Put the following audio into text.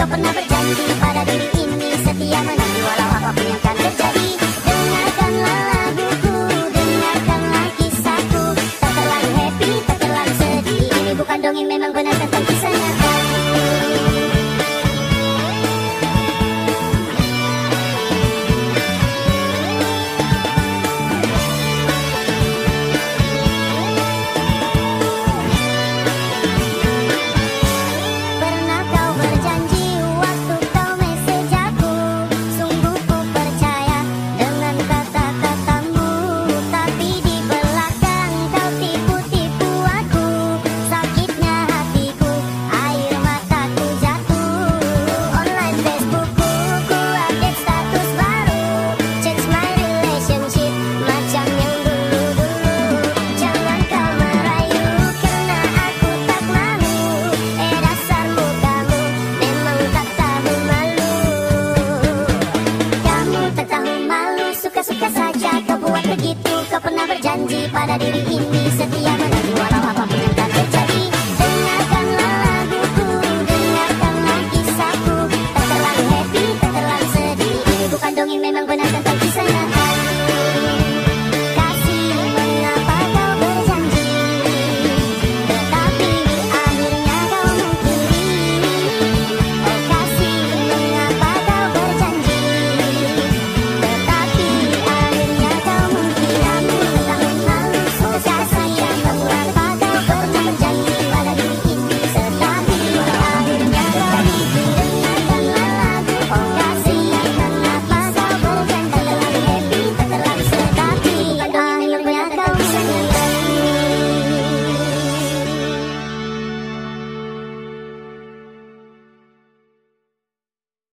Tak pernah berjanji pada diri ini. Setia menanti walau apa pun yang akan terjadi. Dengarkanlah laguku dengarkanlah kisahku tak terlalu happy tak terlalu sedih. Ini bukan dongeng memang benar tentang begitu Kau pernah berjanji pada diri ini Setia menanti walau apa pun yang akan terjadi. Dengarkanlah laguku Dengarkanlah kisahku. Tak terlalu happy, tak terlalu sedih. Ini bukan dongeng memang benar